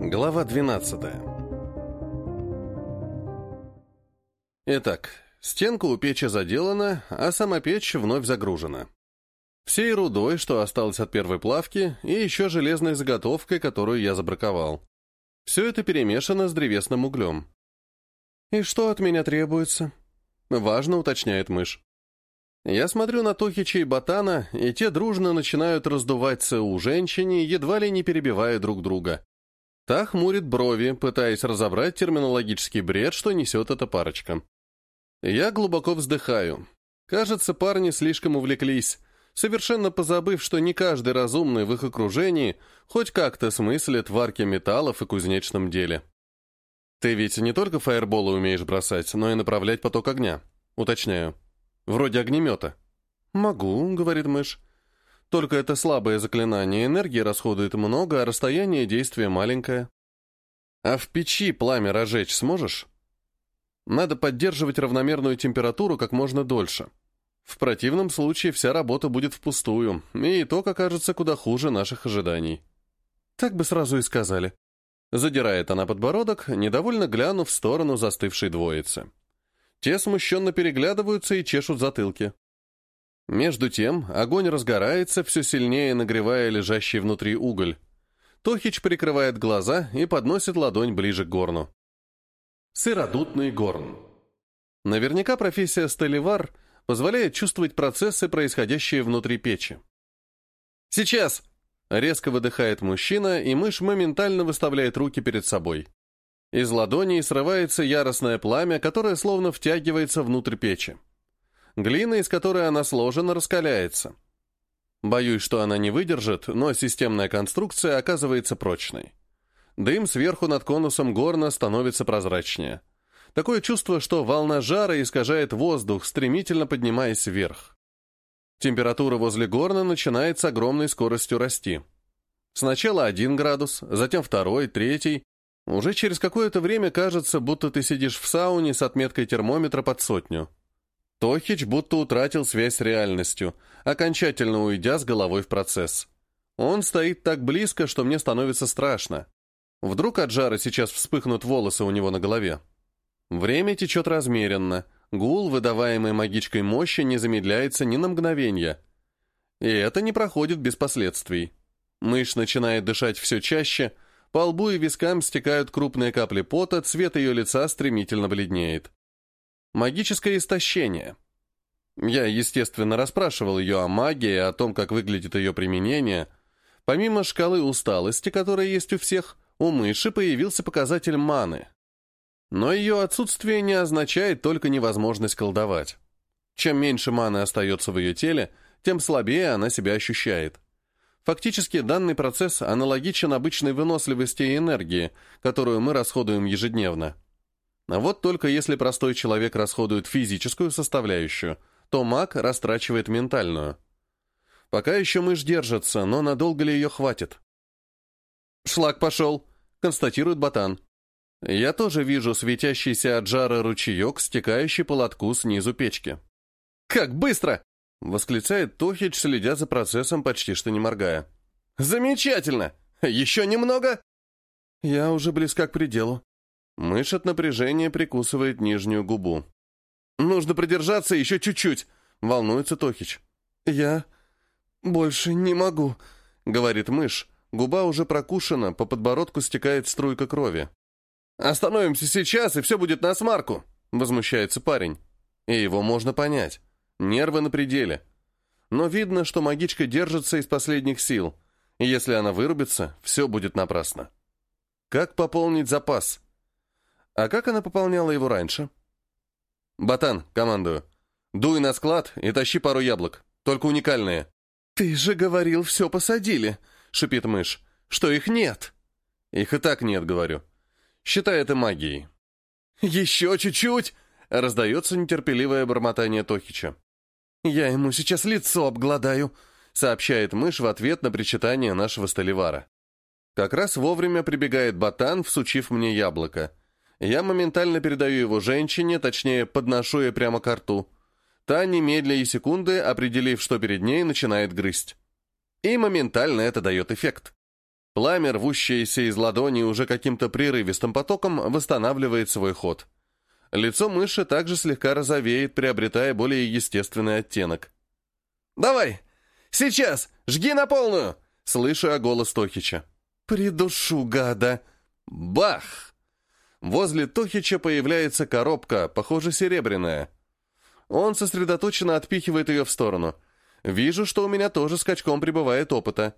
Глава 12 Итак, стенка у печи заделана, а сама печь вновь загружена. Всей рудой, что осталось от первой плавки, и еще железной заготовкой, которую я забраковал. Все это перемешано с древесным углем. «И что от меня требуется?» Важно, уточняет мышь. Я смотрю на Тохича и Ботана, и те дружно начинают раздуваться у женщине, едва ли не перебивая друг друга. Та хмурит брови, пытаясь разобрать терминологический бред, что несет эта парочка. Я глубоко вздыхаю. Кажется, парни слишком увлеклись, совершенно позабыв, что не каждый разумный в их окружении хоть как-то смыслит в арке металлов и кузнечном деле. Ты ведь не только фаерболы умеешь бросать, но и направлять поток огня. Уточняю. Вроде огнемета. Могу, говорит мышь. Только это слабое заклинание, энергии расходует много, а расстояние действия маленькое. А в печи пламя разжечь сможешь? Надо поддерживать равномерную температуру как можно дольше. В противном случае вся работа будет впустую, и итог окажется куда хуже наших ожиданий. Так бы сразу и сказали. Задирает она подбородок, недовольно глянув в сторону застывшей двоицы. Те смущенно переглядываются и чешут затылки. Между тем огонь разгорается, все сильнее нагревая лежащий внутри уголь. Тохич прикрывает глаза и подносит ладонь ближе к горну. Сыродутный горн. Наверняка профессия столевар позволяет чувствовать процессы, происходящие внутри печи. «Сейчас!» Резко выдыхает мужчина, и мышь моментально выставляет руки перед собой. Из ладоней срывается яростное пламя, которое словно втягивается внутрь печи. Глина, из которой она сложена, раскаляется. Боюсь, что она не выдержит, но системная конструкция оказывается прочной. Дым сверху над конусом горна становится прозрачнее. Такое чувство, что волна жара искажает воздух, стремительно поднимаясь вверх. Температура возле горна начинает с огромной скоростью расти. Сначала один градус, затем второй, третий. Уже через какое-то время кажется, будто ты сидишь в сауне с отметкой термометра под сотню. Тохич будто утратил связь с реальностью, окончательно уйдя с головой в процесс. Он стоит так близко, что мне становится страшно. Вдруг от жара сейчас вспыхнут волосы у него на голове. Время течет размеренно — Гул, выдаваемый магичкой мощи, не замедляется ни на мгновение. И это не проходит без последствий. Мышь начинает дышать все чаще, по лбу и вискам стекают крупные капли пота, цвет ее лица стремительно бледнеет. Магическое истощение. Я, естественно, расспрашивал ее о магии, о том, как выглядит ее применение. Помимо шкалы усталости, которая есть у всех, у мыши появился показатель маны. Но ее отсутствие не означает только невозможность колдовать. Чем меньше маны остается в ее теле, тем слабее она себя ощущает. Фактически данный процесс аналогичен обычной выносливости и энергии, которую мы расходуем ежедневно. А вот только если простой человек расходует физическую составляющую, то маг растрачивает ментальную. Пока еще мышь держится, но надолго ли ее хватит? «Шлак пошел», — констатирует Ботан. Я тоже вижу светящийся от жара ручеек, стекающий по лотку снизу печки. «Как быстро!» — восклицает Тохич, следя за процессом, почти что не моргая. «Замечательно! Еще немного?» Я уже близка к пределу. Мышь от напряжения прикусывает нижнюю губу. «Нужно продержаться еще чуть-чуть», — волнуется Тохич. «Я больше не могу», — говорит мышь. Губа уже прокушена, по подбородку стекает струйка крови. «Остановимся сейчас, и все будет на смарку», — возмущается парень. И его можно понять. Нервы на пределе. Но видно, что магичка держится из последних сил, если она вырубится, все будет напрасно. Как пополнить запас? А как она пополняла его раньше? «Ботан, командую. Дуй на склад и тащи пару яблок, только уникальные». «Ты же говорил, все посадили», — шипит мышь. «Что их нет?» «Их и так нет, говорю. Считай это магией. «Еще чуть-чуть!» — раздается нетерпеливое бормотание Тохича. «Я ему сейчас лицо обгладаю», — сообщает мышь в ответ на причитание нашего столевара. Как раз вовремя прибегает ботан, всучив мне яблоко. Я моментально передаю его женщине, точнее, подношу ей прямо к рту. Та, немедля и секунды, определив, что перед ней, начинает грызть. И моментально это дает эффект. Пламя, рвущееся из ладони уже каким-то прерывистым потоком, восстанавливает свой ход. Лицо мыши также слегка розовеет, приобретая более естественный оттенок. «Давай! Сейчас! Жги на полную!» Слышу я голос Тохича. «Придушу, гада!» Бах! Возле Тохича появляется коробка, похоже, серебряная. Он сосредоточенно отпихивает ее в сторону. Вижу, что у меня тоже скачком прибывает опыта.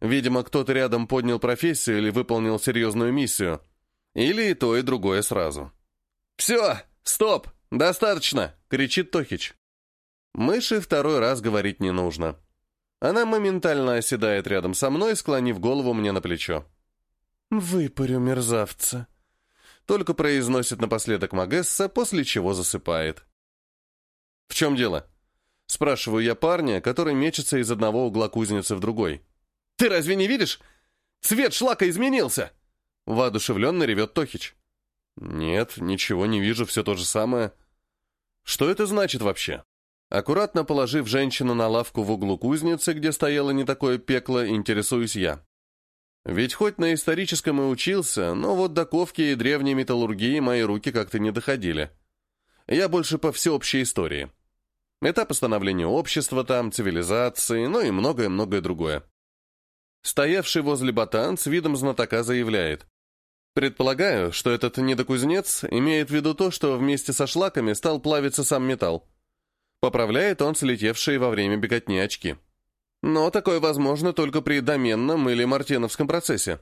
Видимо, кто-то рядом поднял профессию или выполнил серьезную миссию. Или и то, и другое сразу. «Все! Стоп! Достаточно!» — кричит Тохич. Мыши второй раз говорить не нужно. Она моментально оседает рядом со мной, склонив голову мне на плечо. «Выпарю, мерзавца!» Только произносит напоследок Магесса, после чего засыпает. «В чем дело?» Спрашиваю я парня, который мечется из одного угла кузницы в другой. «Ты разве не видишь? Цвет шлака изменился!» Воодушевленно ревет Тохич. «Нет, ничего не вижу, все то же самое. Что это значит вообще?» Аккуратно положив женщину на лавку в углу кузницы, где стояло не такое пекло, интересуюсь я. Ведь хоть на историческом и учился, но вот до ковки и древней металлургии мои руки как-то не доходили. Я больше по всеобщей истории. Этап становления общества там, цивилизации, ну и многое-многое другое. Стоявший возле ботан с видом знатока заявляет. Предполагаю, что этот недокузнец имеет в виду то, что вместе со шлаками стал плавиться сам металл. Поправляет он слетевшие во время беготни очки. Но такое возможно только при доменном или мартеновском процессе.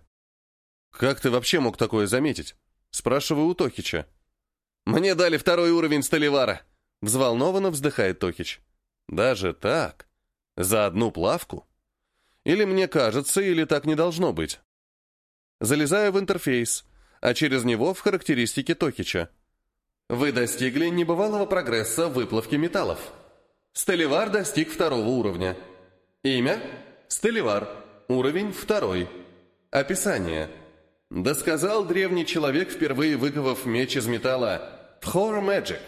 «Как ты вообще мог такое заметить?» Спрашиваю у Тохича. «Мне дали второй уровень столевара», — взволнованно вздыхает Тохич. «Даже так? За одну плавку? Или мне кажется, или так не должно быть?» Залезаю в интерфейс, а через него в характеристики Токича. Вы достигли небывалого прогресса в выплавке металлов. Стелевар достиг второго уровня. Имя – Стелевар. Уровень второй. Описание. Досказал древний человек, впервые выковав меч из металла Thor Magic.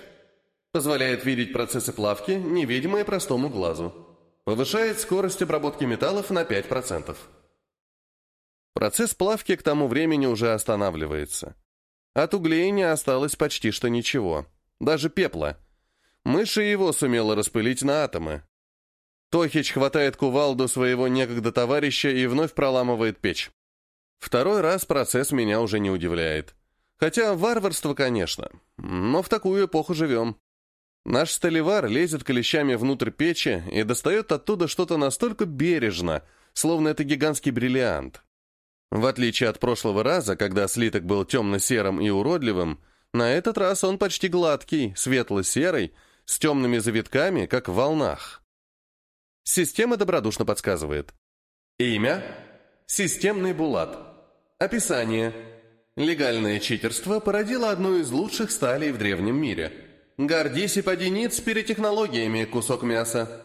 Позволяет видеть процессы плавки, невидимые простому глазу. Повышает скорость обработки металлов на 5%. Процесс плавки к тому времени уже останавливается. От углей не осталось почти что ничего. Даже пепла. Мыши его сумела распылить на атомы. Тохич хватает кувалду своего некогда товарища и вновь проламывает печь. Второй раз процесс меня уже не удивляет. Хотя варварство, конечно, но в такую эпоху живем. Наш столевар лезет клещами внутрь печи и достает оттуда что-то настолько бережно, словно это гигантский бриллиант. В отличие от прошлого раза, когда слиток был темно-серым и уродливым, на этот раз он почти гладкий, светло-серый, с темными завитками, как в волнах. Система добродушно подсказывает. Имя – Системный Булат. Описание – Легальное читерство породило одну из лучших сталей в древнем мире. Гордись и подениц перед технологиями, кусок мяса.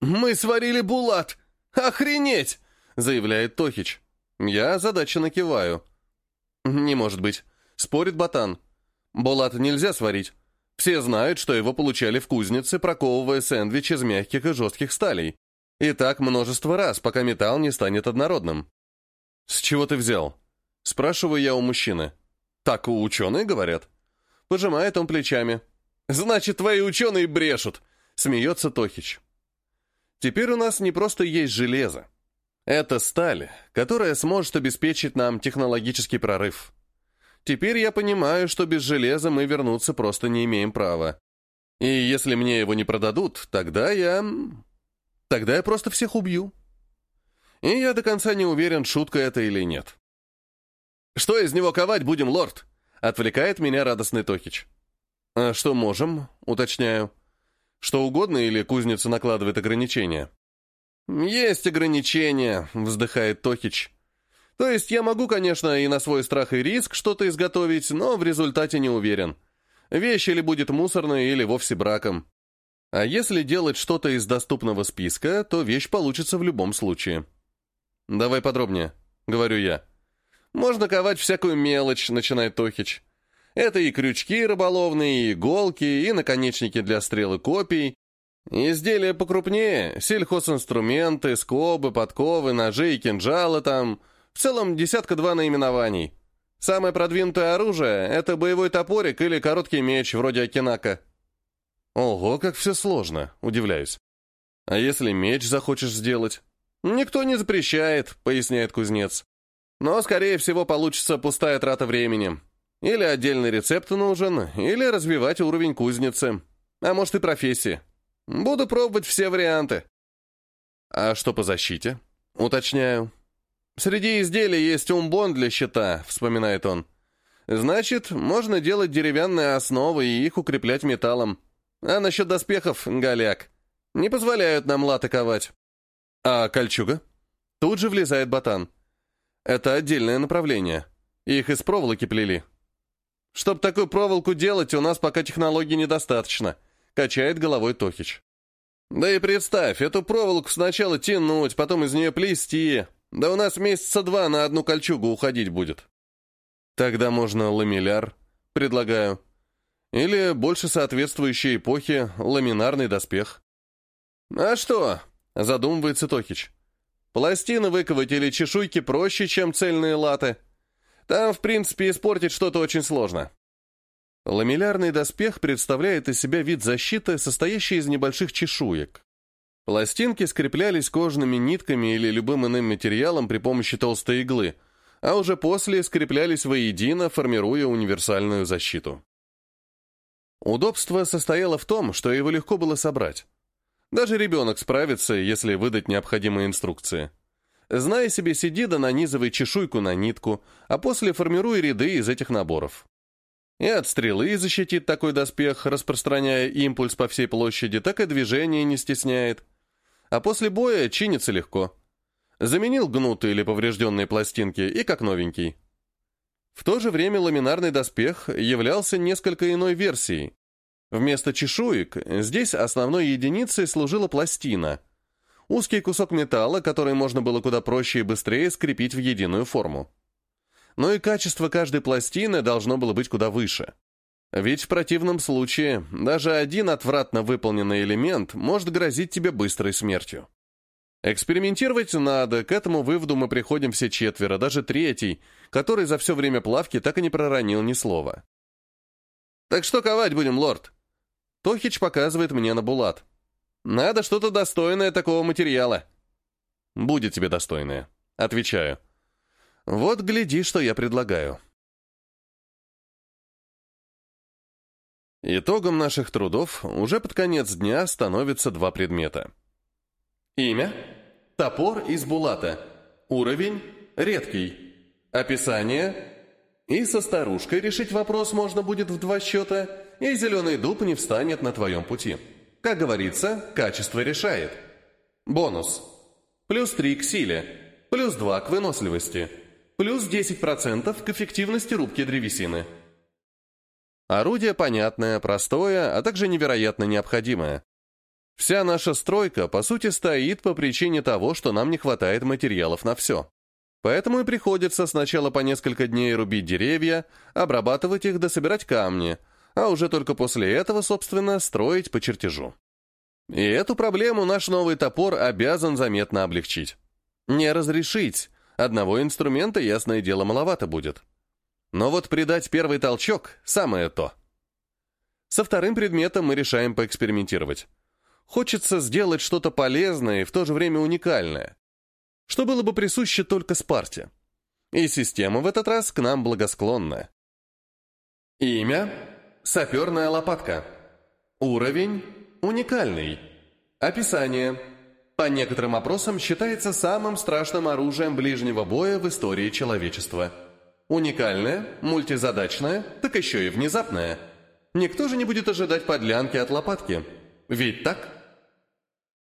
«Мы сварили Булат! Охренеть!» – заявляет Тохич. Я озадаченно киваю. «Не может быть», — спорит Ботан. «Булат нельзя сварить. Все знают, что его получали в кузнице, проковывая сэндвич из мягких и жестких сталей. И так множество раз, пока металл не станет однородным». «С чего ты взял?» Спрашиваю я у мужчины. «Так у ученые говорят». Пожимает он плечами. «Значит, твои ученые брешут!» Смеется Тохич. «Теперь у нас не просто есть железо. Это сталь, которая сможет обеспечить нам технологический прорыв. Теперь я понимаю, что без железа мы вернуться просто не имеем права. И если мне его не продадут, тогда я... Тогда я просто всех убью. И я до конца не уверен, шутка это или нет. «Что из него ковать будем, лорд?» — отвлекает меня радостный Тохич. «А что можем?» — уточняю. «Что угодно или кузница накладывает ограничения?» «Есть ограничения», — вздыхает Тохич. «То есть я могу, конечно, и на свой страх и риск что-то изготовить, но в результате не уверен. Вещь или будет мусорной, или вовсе браком. А если делать что-то из доступного списка, то вещь получится в любом случае». «Давай подробнее», — говорю я. «Можно ковать всякую мелочь», — начинает Тохич. «Это и крючки рыболовные, и иголки, и наконечники для стрел и копий, Изделия покрупнее, сельхозинструменты, скобы, подковы, ножи и кинжалы там. В целом, десятка-два наименований. Самое продвинутое оружие — это боевой топорик или короткий меч, вроде Акинака. Ого, как все сложно, удивляюсь. А если меч захочешь сделать? Никто не запрещает, поясняет кузнец. Но, скорее всего, получится пустая трата времени. Или отдельный рецепт нужен, или развивать уровень кузницы. А может и профессии. Буду пробовать все варианты. А что по защите? Уточняю. Среди изделий есть умбон для щита, вспоминает он. Значит, можно делать деревянные основы и их укреплять металлом. А насчет доспехов, голяк, не позволяют нам латаковать. А кольчуга? Тут же влезает ботан. Это отдельное направление. Их из проволоки плели. Чтоб такую проволоку делать, у нас пока технологий недостаточно, качает головой Тохич. Да и представь, эту проволоку сначала тянуть, потом из нее плести. Да у нас месяца два на одну кольчугу уходить будет. Тогда можно ламеляр, предлагаю. Или больше соответствующей эпохе ламинарный доспех. А что? Задумывается Тохич. Пластины выковать или чешуйки проще, чем цельные латы. Там, в принципе, испортить что-то очень сложно. Ламеллярный доспех представляет из себя вид защиты, состоящий из небольших чешуек. Пластинки скреплялись кожными нитками или любым иным материалом при помощи толстой иглы, а уже после скреплялись воедино, формируя универсальную защиту. Удобство состояло в том, что его легко было собрать. Даже ребенок справится, если выдать необходимые инструкции. Зная себе, сиди да нанизывай чешуйку на нитку, а после формируй ряды из этих наборов. И от стрелы защитит такой доспех, распространяя импульс по всей площади, так и движение не стесняет. А после боя чинится легко. Заменил гнутые или поврежденные пластинки и как новенький. В то же время ламинарный доспех являлся несколько иной версией. Вместо чешуек здесь основной единицей служила пластина – Узкий кусок металла, который можно было куда проще и быстрее скрепить в единую форму. Но и качество каждой пластины должно было быть куда выше. Ведь в противном случае даже один отвратно выполненный элемент может грозить тебе быстрой смертью. Экспериментировать надо, к этому выводу мы приходим все четверо, даже третий, который за все время плавки так и не проронил ни слова. «Так что ковать будем, лорд?» Тохич показывает мне на Булат. Надо что-то достойное такого материала. Будет тебе достойное. Отвечаю. Вот гляди, что я предлагаю. Итогом наших трудов уже под конец дня становятся два предмета. Имя – топор из булата. Уровень – редкий. Описание – и со старушкой решить вопрос можно будет в два счета, и зеленый дуб не встанет на твоем пути. Как говорится, качество решает. Бонус. Плюс 3 к силе. Плюс 2 к выносливости. Плюс 10% к эффективности рубки древесины. Орудие понятное, простое, а также невероятно необходимое. Вся наша стройка, по сути, стоит по причине того, что нам не хватает материалов на все. Поэтому и приходится сначала по несколько дней рубить деревья, обрабатывать их да собирать камни – а уже только после этого, собственно, строить по чертежу. И эту проблему наш новый топор обязан заметно облегчить. Не разрешить. Одного инструмента, ясное дело, маловато будет. Но вот придать первый толчок – самое то. Со вторым предметом мы решаем поэкспериментировать. Хочется сделать что-то полезное и в то же время уникальное, что было бы присуще только Спарте. И система в этот раз к нам благосклонная. Имя Саперная лопатка. Уровень уникальный. Описание. По некоторым опросам считается самым страшным оружием ближнего боя в истории человечества. Уникальное, мультизадачное, так еще и внезапное. Никто же не будет ожидать подлянки от лопатки. Ведь так?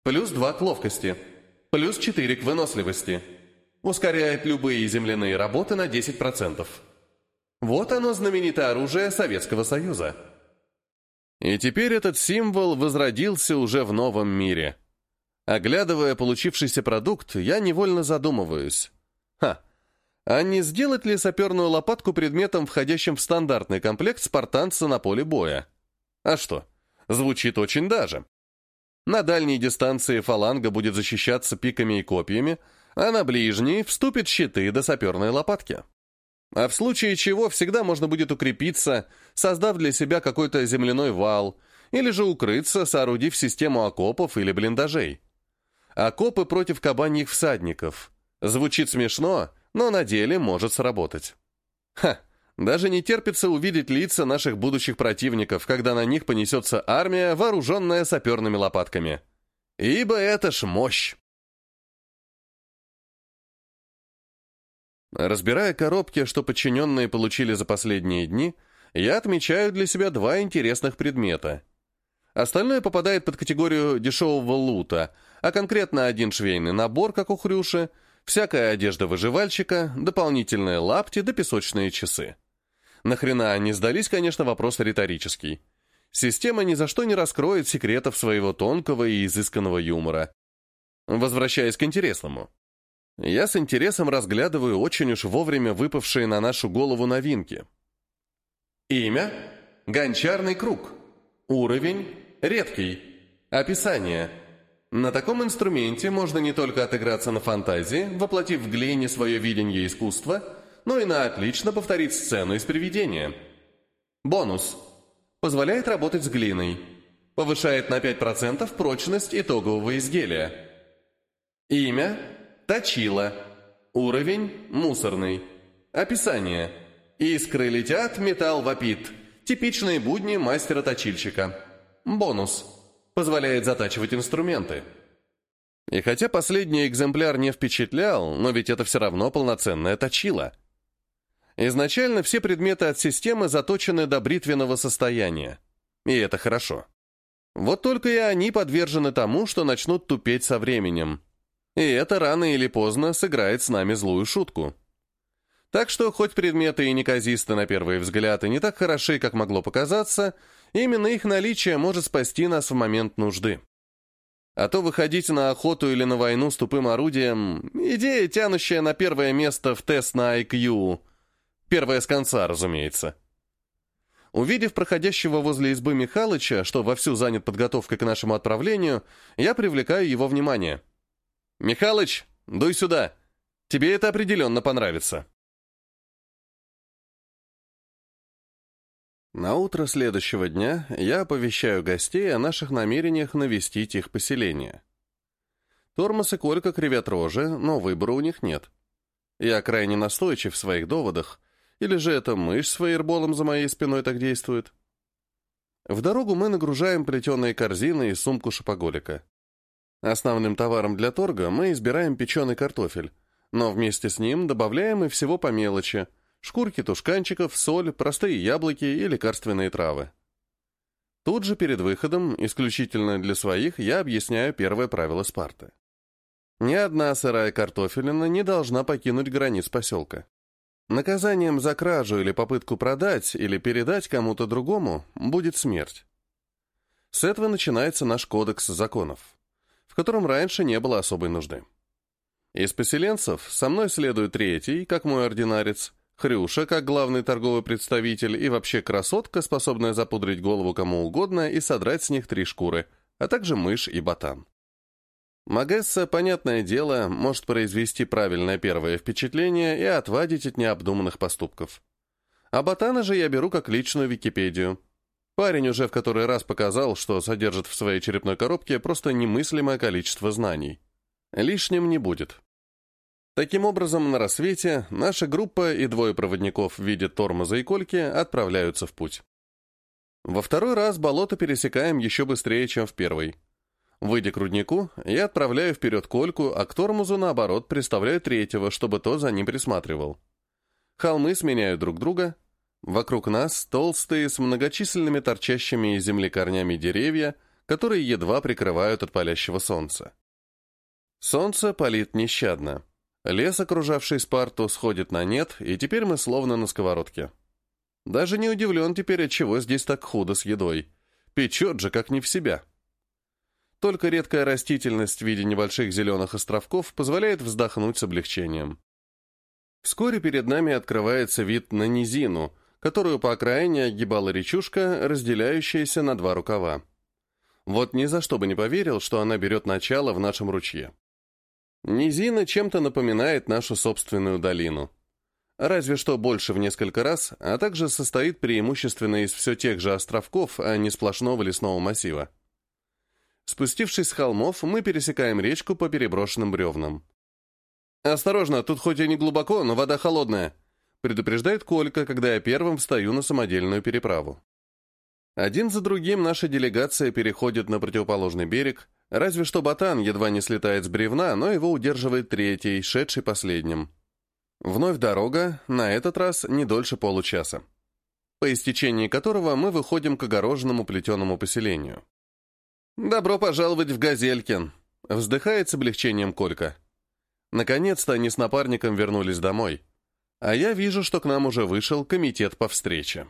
Плюс 2 к ловкости. Плюс 4 к выносливости. Ускоряет любые земляные работы на 10%. Вот оно знаменитое оружие Советского Союза. И теперь этот символ возродился уже в новом мире. Оглядывая получившийся продукт, я невольно задумываюсь. А не сделать ли саперную лопатку предметом, входящим в стандартный комплект спартанца на поле боя? А что, звучит очень даже. На дальней дистанции фаланга будет защищаться пиками и копьями, а на ближний вступят щиты до саперной лопатки. А в случае чего всегда можно будет укрепиться, создав для себя какой-то земляной вал, или же укрыться, соорудив систему окопов или блиндажей. Окопы против кабаньих всадников. Звучит смешно, но на деле может сработать. Ха, даже не терпится увидеть лица наших будущих противников, когда на них понесется армия, вооруженная саперными лопатками. Ибо это ж мощь. Разбирая коробки, что подчиненные получили за последние дни, я отмечаю для себя два интересных предмета. Остальное попадает под категорию дешевого лута, а конкретно один швейный набор, как у Хрюши, всякая одежда выживальщика, дополнительные лапти да песочные часы. Нахрена они сдались, конечно, вопрос риторический. Система ни за что не раскроет секретов своего тонкого и изысканного юмора. Возвращаясь к интересному. Я с интересом разглядываю очень уж вовремя выпавшие на нашу голову новинки. Имя – Гончарный круг. Уровень – редкий. Описание – на таком инструменте можно не только отыграться на фантазии, воплотив в глине свое видение искусства, но и на отлично повторить сцену из привидения. Бонус. Позволяет работать с глиной. Повышает на 5% прочность итогового изделия. Имя Точила. Уровень – мусорный. Описание. Искры летят, металл вопит. Типичные будни мастера-точильщика. Бонус. Позволяет затачивать инструменты. И хотя последний экземпляр не впечатлял, но ведь это все равно полноценная точила. Изначально все предметы от системы заточены до бритвенного состояния. И это хорошо. Вот только и они подвержены тому, что начнут тупеть со временем. И это рано или поздно сыграет с нами злую шутку. Так что, хоть предметы и неказисты на первый взгляд и не так хороши, как могло показаться, именно их наличие может спасти нас в момент нужды. А то выходить на охоту или на войну с тупым орудием – идея, тянущая на первое место в тест на IQ. Первая с конца, разумеется. Увидев проходящего возле избы Михалыча, что вовсю занят подготовкой к нашему отправлению, я привлекаю его внимание – «Михалыч, дуй сюда. Тебе это определенно понравится». На утро следующего дня я оповещаю гостей о наших намерениях навестить их поселение. Тормоз и Колька кривят рожи, но выбора у них нет. Я крайне настойчив в своих доводах, или же это мышь с фаерболом за моей спиной так действует. В дорогу мы нагружаем плетеные корзины и сумку шопоголика. Основным товаром для торга мы избираем печеный картофель, но вместе с ним добавляем и всего по мелочи – шкурки тушканчиков, соль, простые яблоки и лекарственные травы. Тут же перед выходом, исключительно для своих, я объясняю первое правило Спарты. Ни одна сырая картофелина не должна покинуть границ поселка. Наказанием за кражу или попытку продать или передать кому-то другому будет смерть. С этого начинается наш кодекс законов котором раньше не было особой нужды. Из поселенцев со мной следует третий, как мой ординарец, Хрюша, как главный торговый представитель, и вообще красотка, способная запудрить голову кому угодно и содрать с них три шкуры, а также мышь и ботан. Магесса, понятное дело, может произвести правильное первое впечатление и отвадить от необдуманных поступков. А ботана же я беру как личную Википедию. Парень уже в который раз показал, что содержит в своей черепной коробке просто немыслимое количество знаний. Лишним не будет. Таким образом, на рассвете наша группа и двое проводников в виде тормоза и кольки отправляются в путь. Во второй раз болото пересекаем еще быстрее, чем в первый. Выйдя к руднику, я отправляю вперед кольку, а к тормозу, наоборот, приставляю третьего, чтобы тот за ним присматривал. Холмы сменяют друг друга, Вокруг нас толстые, с многочисленными торчащими из земли корнями деревья, которые едва прикрывают от палящего солнца. Солнце палит нещадно. Лес, окружавший Спарту, сходит на нет, и теперь мы словно на сковородке. Даже не удивлен теперь, от чего здесь так худо с едой. Печет же, как не в себя. Только редкая растительность в виде небольших зеленых островков позволяет вздохнуть с облегчением. Вскоре перед нами открывается вид на низину, которую по окраине огибала речушка, разделяющаяся на два рукава. Вот ни за что бы не поверил, что она берет начало в нашем ручье. Низина чем-то напоминает нашу собственную долину. Разве что больше в несколько раз, а также состоит преимущественно из все тех же островков, а не сплошного лесного массива. Спустившись с холмов, мы пересекаем речку по переброшенным бревнам. «Осторожно, тут хоть и не глубоко, но вода холодная», предупреждает Колька, когда я первым встаю на самодельную переправу. Один за другим наша делегация переходит на противоположный берег, разве что ботан едва не слетает с бревна, но его удерживает третий, шедший последним. Вновь дорога, на этот раз не дольше получаса, по истечении которого мы выходим к огороженному плетеному поселению. «Добро пожаловать в Газелькин!» — вздыхает с облегчением Колька. Наконец-то они с напарником вернулись домой, а я вижу, что к нам уже вышел комитет по встрече.